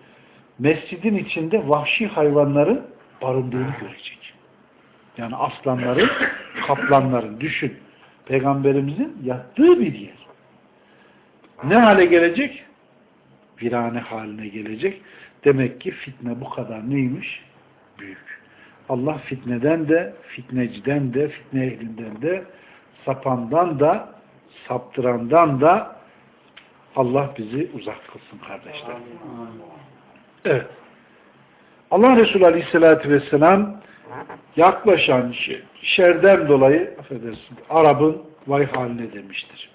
mescidin içinde vahşi hayvanların barındığını görecek. Yani aslanların, kaplanların düşün. Peygamberimizin yattığı bir yer. Ne hale gelecek? Virane haline gelecek. Demek ki fitne bu kadar neymiş? Büyük. Allah fitneden de, fitneciden de, fitne ehlinden de, sapandan da, saptırandan da Allah bizi uzak kılsın kardeşler. Allah Resulü Aleyhisselatü Vesselam yaklaşan şerden dolayı affedersin, Arap'ın vay haline demiştir.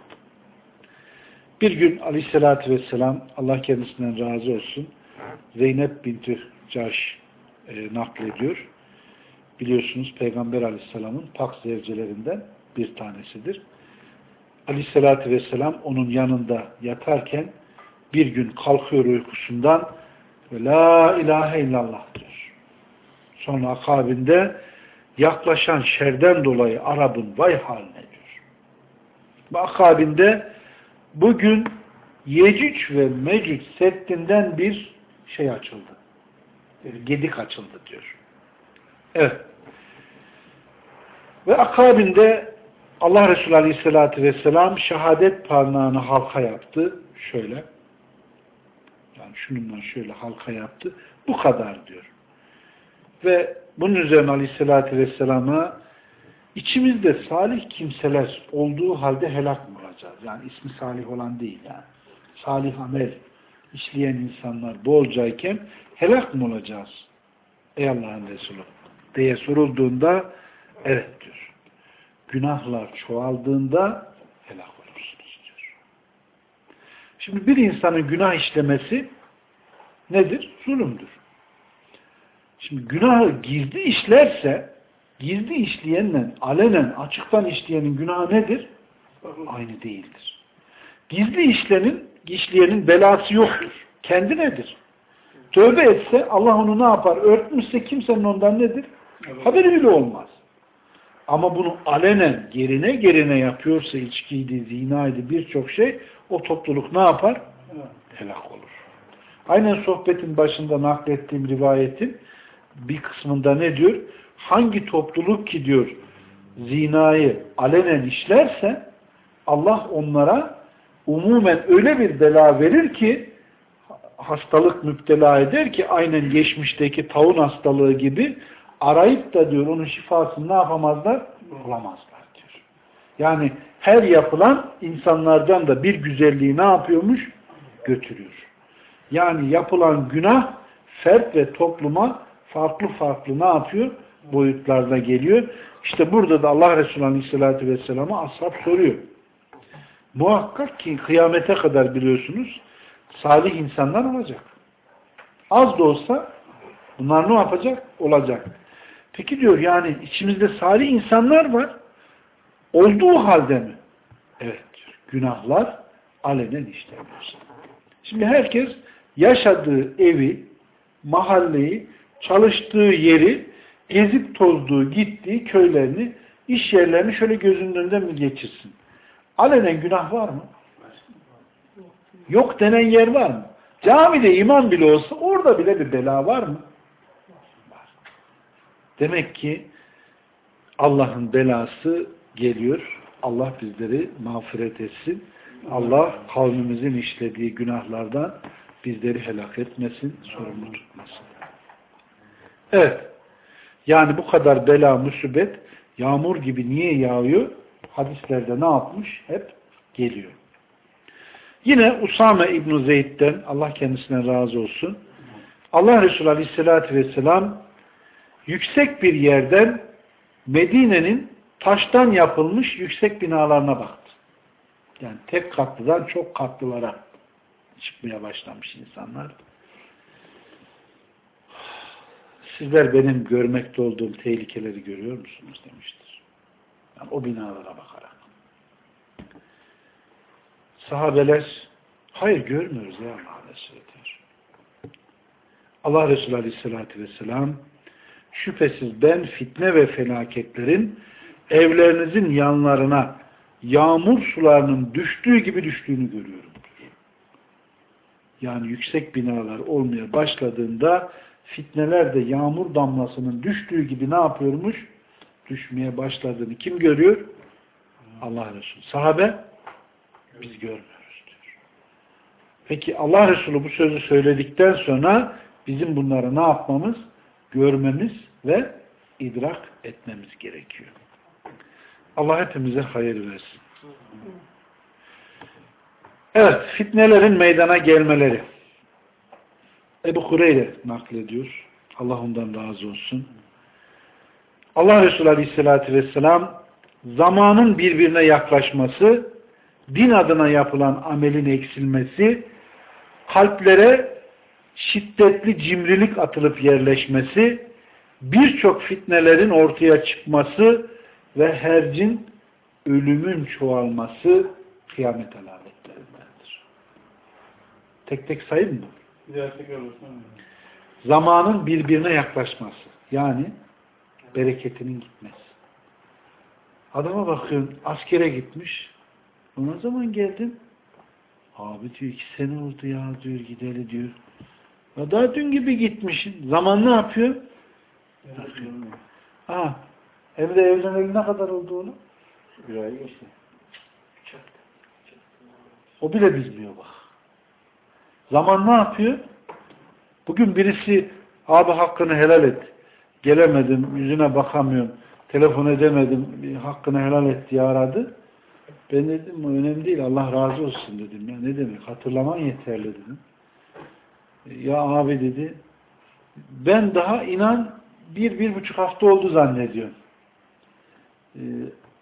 Bir gün Aleyhisselatü Vesselam Allah kendisinden razı olsun Zeynep binti Caş e, naklediyor. Biliyorsunuz Peygamber Aleyhisselam'ın pak zevcelerinden bir tanesidir. Aleyhisselatü Vesselam onun yanında yatarken bir gün kalkıyor uykusundan ve La ilahe illallah diyor. Sonra akabinde yaklaşan şerden dolayı Arap'ın vay haline diyor. Ve akabinde bugün Yecüc ve Mecüc seddinden bir şey açıldı. Bir gedik açıldı diyor. Evet. Ve akabinde Allah Resulü Aleyhisselatü Vesselam şehadet parmağını halka yaptı. Şöyle. Yani şununla şöyle halka yaptı. Bu kadar diyor. Ve bunun üzerine Aleyhisselatü Vesselam'a içimizde salih kimseler olduğu halde helak mı olacağız? Yani ismi salih olan değil yani. Salih amel işleyen insanlar bolcayken helak mı olacağız? Ey Allah'ın Resulü diye sorulduğunda evet diyor. Günahlar çoğaldığında helak. Şimdi bir insanın günah işlemesi nedir? Zulümdür. Şimdi günahı gizli işlerse gizli işleyenle alenen açıktan işleyenin günahı nedir? Aynı değildir. Gizli işlenin, işleyenin belası yoktur. Kendi nedir? Tövbe etse Allah onu ne yapar? Örtmüşse kimsenin ondan nedir? Evet. Haberi bile olmaz. Ama bunu alenen gerine gerine yapıyorsa içkiydi, zinaydı birçok şey o topluluk ne yapar? Helak olur. Aynen sohbetin başında naklettiğim rivayetin bir kısmında ne diyor? Hangi topluluk ki diyor zinayı alenen işlerse Allah onlara umumen öyle bir bela verir ki hastalık müptela eder ki aynen geçmişteki taun hastalığı gibi arayıp da diyor onun şifasını ne yapamazlar? Bulamazlar diyor. Yani her yapılan insanlardan da bir güzelliği ne yapıyormuş? Götürüyor. Yani yapılan günah fert ve topluma farklı farklı ne yapıyor? Boyutlarda geliyor. İşte burada da Allah Resulü Aleyhisselatü Vesselam'a ashab soruyor. Muhakkak ki kıyamete kadar biliyorsunuz salih insanlar olacak. Az da olsa bunlar ne yapacak? Olacak. Peki diyor yani içimizde salih insanlar var. Olduğu halde mi? Evet diyor. Günahlar alenen işlemiyor. Şimdi herkes yaşadığı evi, mahalleyi, çalıştığı yeri, gezip tozduğu, gittiği köylerini, iş yerlerini şöyle gözünün önünden mi geçirsin? Alenen günah var mı? Yok denen yer var mı? Camide iman bile olsa orada bile bir bela var mı? Demek ki Allah'ın belası geliyor. Allah bizleri mağfiret etsin. Allah kavmimizin işlediği günahlardan bizleri helak etmesin, sorumlu tutmasın. Evet. Yani bu kadar bela, musibet yağmur gibi niye yağıyor? Hadislerde ne yapmış? Hep geliyor. Yine Usame İbn Zeyd'den Allah kendisine razı olsun. Allah Resulü Aleyhisselatü Vesselam yüksek bir yerden Medine'nin taştan yapılmış yüksek binalarına baktı. Yani tek katlıdan çok katlılara çıkmaya başlamış insanlar. Sizler benim görmekte olduğum tehlikeleri görüyor musunuz demiştir. Yani o binalara bakarak. Sahabeler hayır görmüyoruz ya Allah Resulü diyor. Allah Resulü Aleyhisselatü Vesselam şüphesiz ben fitne ve felaketlerin evlerinizin yanlarına yağmur sularının düştüğü gibi düştüğünü görüyorum. Yani yüksek binalar olmaya başladığında fitneler de yağmur damlasının düştüğü gibi ne yapıyormuş? Düşmeye başladığını kim görüyor? Allah Resulü. Sahabe biz görmüyoruz diyor. Peki Allah Resulü bu sözü söyledikten sonra bizim bunları ne yapmamız? Görmemiz ve idrak etmemiz gerekiyor. Allah hepimize hayır versin. Evet, fitnelerin meydana gelmeleri. Ebu Hureyre naklediyor. Allah ondan razı olsun. Allah Resulü Aleyhisselatü Vesselam zamanın birbirine yaklaşması, din adına yapılan amelin eksilmesi, kalplere şiddetli cimrilik atılıp yerleşmesi, birçok fitnelerin ortaya çıkması ve hercin ölümün çoğalması kıyamet alametlerindendir. Tek tek sayayım mı? Zamanın birbirine yaklaşması. Yani bereketinin gitmesi. Adama bakıyorsun askere gitmiş. Ne zaman geldin? Abi diyor iki sene oldu ya diyor gideli diyor. Daha dün gibi gitmişsin. Zaman ne yapıyor? Ha, evde evleneli ne kadar oldu onu? Bir ay geçti. O bile bilmiyor bak. Zaman ne yapıyor? Bugün birisi abi hakkını helal et. Gelemedim, yüzüne bakamıyorum. Telefon edemedim, hakkını helal et diye aradı. Ben dedim önemli değil Allah razı olsun dedim. Ya ne demek hatırlaman yeterli dedim. Ya abi dedi ben daha inan bir, bir buçuk hafta oldu zannediyorum. Ee,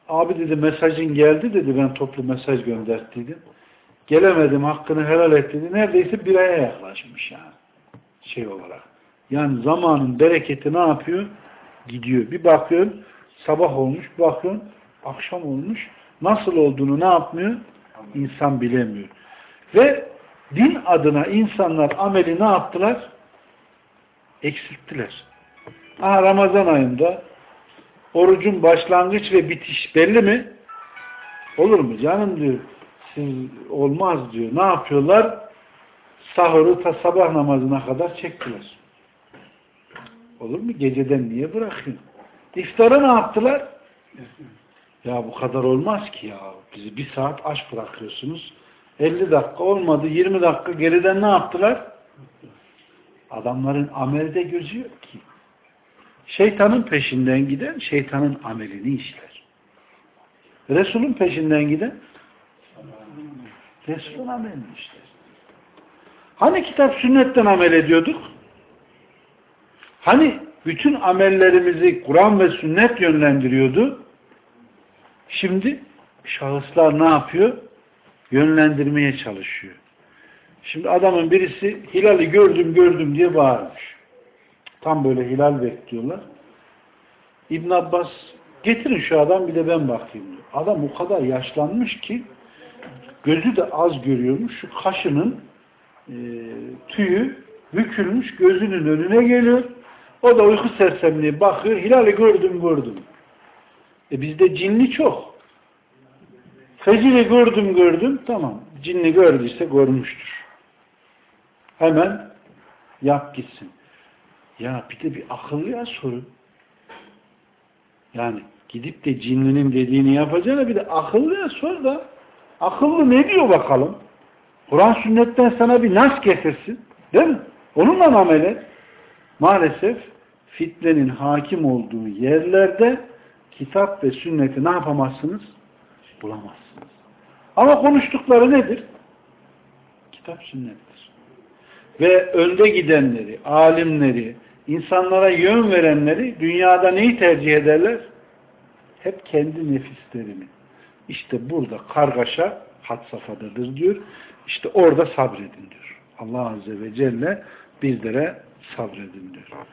abi dedi mesajın geldi dedi ben toplu mesaj gönderttiydim. Gelemedim hakkını helal et dedi. Neredeyse bir aya yaklaşmış yani. Şey olarak. Yani zamanın bereketi ne yapıyor? Gidiyor. Bir bakıyorsun sabah olmuş, bakıyorsun akşam olmuş. Nasıl olduğunu ne yapmıyor? İnsan bilemiyor. Ve din adına insanlar ameli ne yaptılar? Eksilttiler. Aha Ramazan ayında orucun başlangıç ve bitiş belli mi? Olur mu canım diyor. Siz olmaz diyor. Ne yapıyorlar? Sahuru ta sabah namazına kadar çektiler. Olur mu? Geceden niye bırakıyorsun? İftarı ne yaptılar? Ya bu kadar olmaz ki ya. Bizi bir saat aç bırakıyorsunuz. 50 dakika olmadı. 20 dakika geriden ne yaptılar? Adamların amelde gözü yok ki. Şeytanın peşinden giden şeytanın amelini işler. Resulün peşinden giden Resulün amelini işler. Hani kitap sünnetten amel ediyorduk? Hani bütün amellerimizi Kur'an ve sünnet yönlendiriyordu. Şimdi şahıslar ne yapıyor? Yönlendirmeye çalışıyor. Şimdi adamın birisi hilali gördüm gördüm diye bağırmış. Tam böyle hilal bekliyorlar. İbn Abbas getirin şu adam bir de ben bakayım diyor. Adam o kadar yaşlanmış ki gözü de az görüyormuş. Şu kaşının e, tüyü bükülmüş gözünün önüne geliyor. O da uyku sersemliği bakıyor. Hilali gördüm gördüm. E bizde cinli çok. Feciri gördüm gördüm. Tamam. Cinni gördüyse görmüştür. Hemen yap gitsin. Ya bir de bir akıllıya sorun. Yani gidip de cinlinin dediğini yapacağına bir de akıllıya sor da akıllı ne diyor bakalım? Kur'an sünnetten sana bir nas getirsin. Değil mi? Onunla amel et. Maalesef fitnenin hakim olduğu yerlerde kitap ve sünneti ne yapamazsınız? Bulamazsınız. Ama konuştukları nedir? Kitap sünnettir. Ve önde gidenleri, alimleri, insanlara yön verenleri dünyada neyi tercih ederler? Hep kendi nefislerini. İşte burada kargaşa had safhadadır diyor. İşte orada sabredin diyor. Allah Azze ve Celle bizlere sabredin diyor.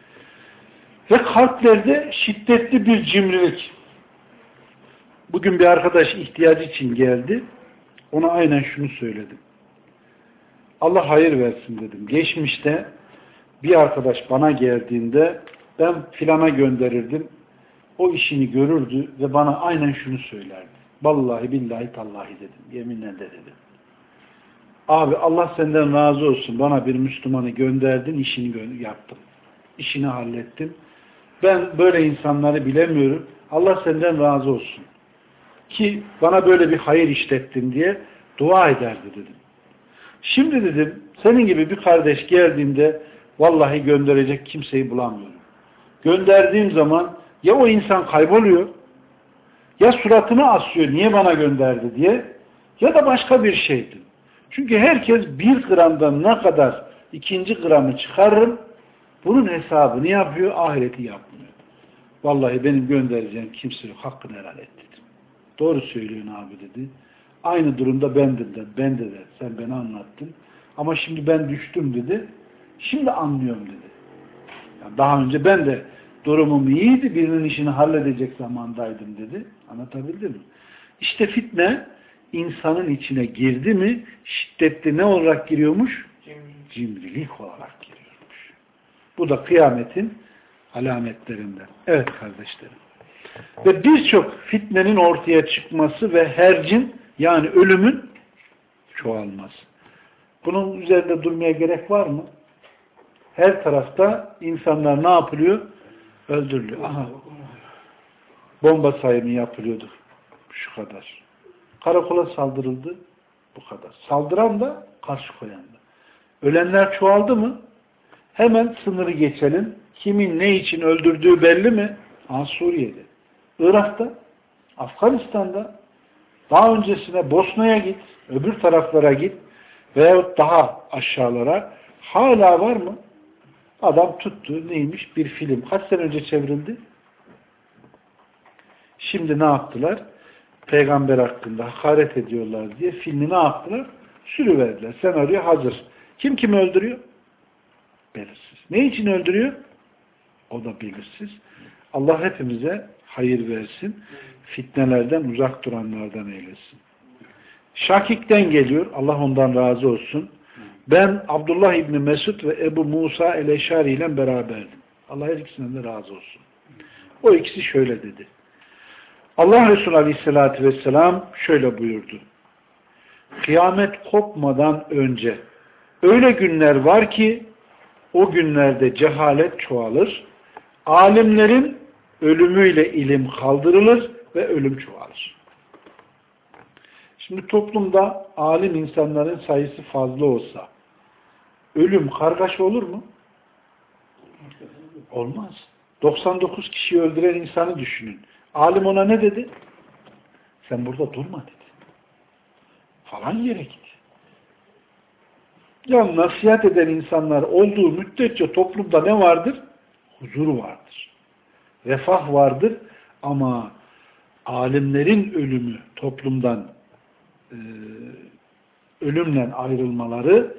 Ve kalplerde şiddetli bir cimrilik. Bugün bir arkadaş ihtiyacı için geldi. Ona aynen şunu söyledim. Allah hayır versin dedim. Geçmişte bir arkadaş bana geldiğinde ben filana gönderirdim. O işini görürdü ve bana aynen şunu söylerdi. Vallahi billahi tallahi dedim. Yeminle de dedim. Abi Allah senden razı olsun. Bana bir Müslümanı gönderdin, işini yaptım. İşini hallettim. Ben böyle insanları bilemiyorum. Allah senden razı olsun. Ki bana böyle bir hayır işlettin diye dua ederdi dedim. Şimdi dedim senin gibi bir kardeş geldiğinde vallahi gönderecek kimseyi bulamıyorum. Gönderdiğim zaman ya o insan kayboluyor ya suratını asıyor niye bana gönderdi diye ya da başka bir şeydi. Çünkü herkes bir gramdan ne kadar ikinci gramı çıkarırım bunun hesabını yapıyor ahireti yapmıyor. Vallahi benim göndereceğim kimse yok hakkını helal et dedim. Doğru söylüyorsun abi dedi. Aynı durumda ben de, ben de, de sen beni anlattın. Ama şimdi ben düştüm dedi. Şimdi anlıyorum dedi. Yani daha önce ben de durumum iyiydi. Birinin işini halledecek zamandaydım dedi. Anlatabildim mi? İşte fitne insanın içine girdi mi şiddetli ne olarak giriyormuş? Cimrilik olarak giriyormuş. Bu da kıyametin alametlerinden. Evet kardeşlerim. Ve birçok fitnenin ortaya çıkması ve hercin yani ölümün çoğalması. Bunun üzerinde durmaya gerek var mı? Her tarafta insanlar ne yapılıyor? Öldürülüyor. Aha. Bomba sayımı yapılıyordu. Şu kadar. Karakola saldırıldı. Bu kadar. Saldıran da karşı koyan da. Ölenler çoğaldı mı? Hemen sınırı geçelim. Kimin ne için öldürdüğü belli mi? Ha Suriye'de. Irak'ta, Afganistan'da, daha öncesine Bosna'ya git, öbür taraflara git veyahut daha aşağılara hala var mı? Adam tuttu neymiş? Bir film. Kaç sene önce çevrildi? Şimdi ne yaptılar? Peygamber hakkında hakaret ediyorlar diye filmi ne yaptılar? Sürüverdiler. Senaryo hazır. Kim kimi öldürüyor? Belirsiz. Ne için öldürüyor? O da belirsiz. Allah hepimize hayır versin. Fitnelerden uzak duranlardan eylesin. Şakik'ten geliyor. Allah ondan razı olsun. Ben Abdullah İbni Mesud ve Ebu Musa el-Eşari ile beraberdim. Allah her ikisinden de razı olsun. O ikisi şöyle dedi. Allah Resulü Aleyhisselatü Vesselam şöyle buyurdu. Kıyamet kopmadan önce öyle günler var ki o günlerde cehalet çoğalır. Alimlerin ölümüyle ilim kaldırılır ve ölüm çoğalır. Şimdi toplumda alim insanların sayısı fazla olsa ölüm kargaş olur mu? Olmaz. 99 kişiyi öldüren insanı düşünün. Alim ona ne dedi? Sen burada durma dedi. Falan yere git. Ya nasihat eden insanlar olduğu müddetçe toplumda ne vardır? huzur vardır. Refah vardır ama alimlerin ölümü toplumdan e, ölümle ayrılmaları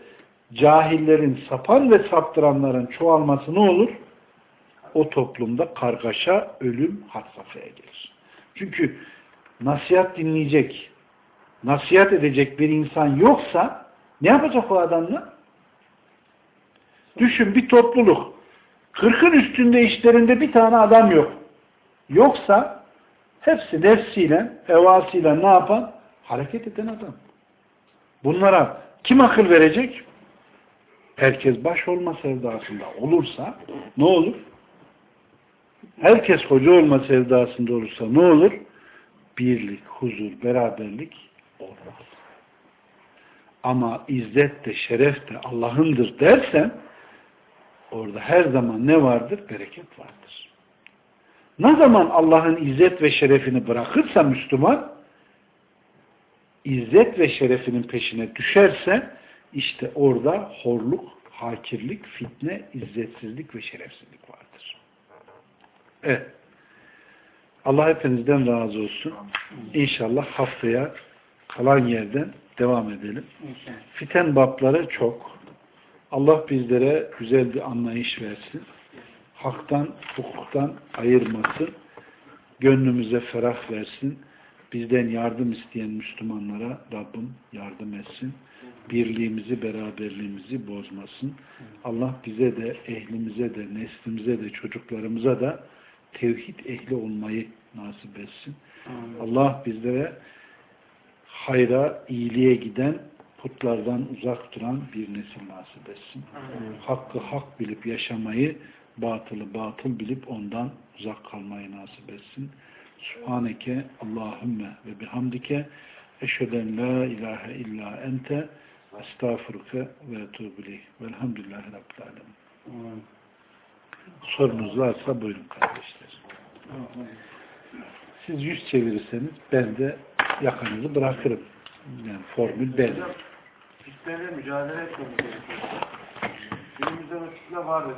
cahillerin sapan ve saptıranların çoğalması ne olur? O toplumda kargaşa, ölüm had gelir. Çünkü nasihat dinleyecek, nasihat edecek bir insan yoksa ne yapacak o adamla? Düşün bir topluluk. Kırkın üstünde işlerinde bir tane adam yok. Yoksa hepsi nefsiyle, hevasıyla ne yapan? Hareket eden adam. Bunlara kim akıl verecek? Herkes baş olma sevdasında olursa ne olur? Herkes hoca olma sevdasında olursa ne olur? Birlik, huzur, beraberlik olmaz. Ama izzet de şeref de Allah'ındır dersen orada her zaman ne vardır? Bereket vardır. Ne zaman Allah'ın izzet ve şerefini bırakırsa Müslüman izzet ve şerefinin peşine düşerse işte orada horluk, hakirlik, fitne, izzetsizlik ve şerefsizlik vardır. Evet. Allah hepinizden razı olsun. İnşallah haftaya kalan yerden devam edelim. Fiten babları çok. Allah bizlere güzel bir anlayış versin. Haktan, hukuktan ayırmasın. Gönlümüze ferah versin. Bizden yardım isteyen Müslümanlara Rabbim yardım etsin. Birliğimizi, beraberliğimizi bozmasın. Allah bize de, ehlimize de, neslimize de, çocuklarımıza da tevhid ehli olmayı nasip etsin. Allah bizlere hayra, iyiliğe giden, putlardan uzak duran bir nesil nasip etsin. Hakkı hak bilip yaşamayı, batılı batıl bilip ondan uzak kalmayı nasip etsin. Subhaneke Allahümme ve bihamdike eşheden la ilahe illa ente estağfurke ve etubili velhamdülillahi rabbil alemin. Sorunuz varsa buyurun kardeşler. Siz yüz çevirirseniz ben de yakanızı bırakırım. Yani formül belli. Fitneyle mücadele etmemiz gerekiyor. Günümüzde o fitne vardır.